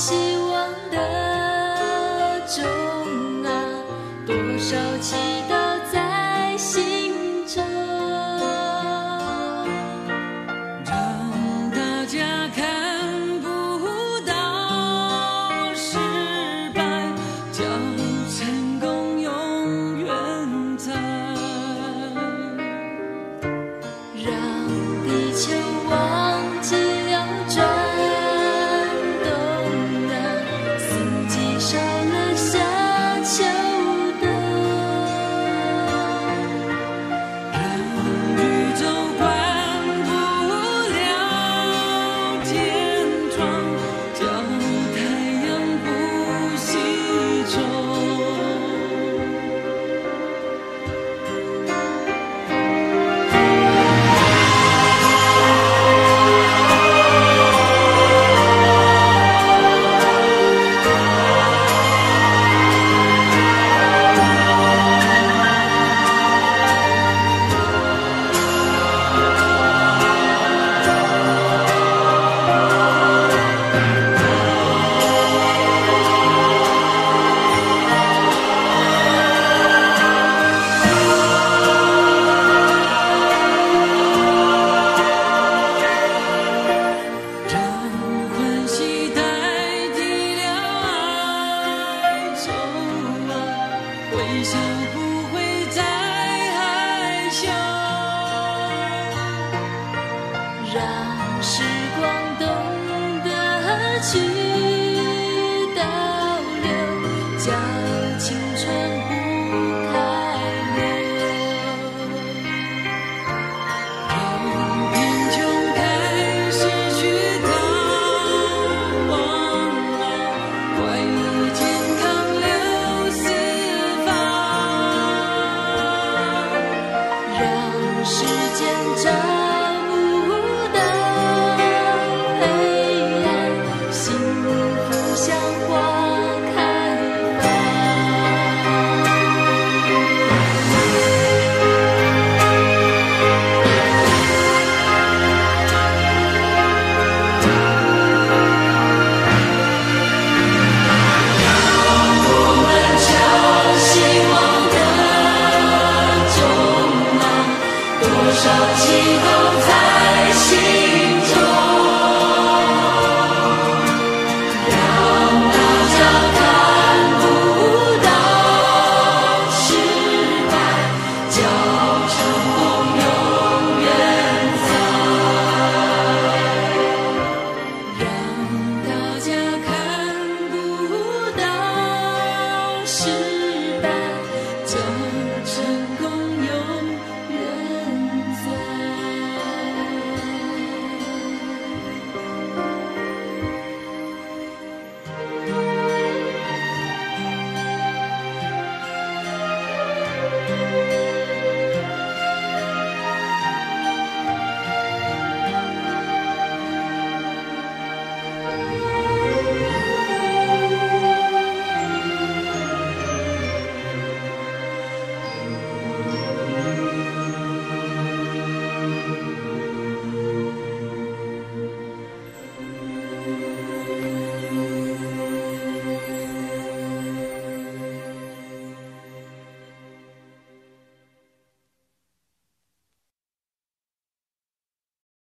希望的钟啊多少期待就不会再害羞让时光懂得去倒流手机都在。